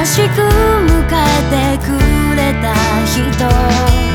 優しく向かってくれた人。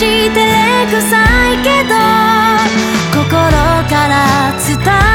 して臭いけど心から伝え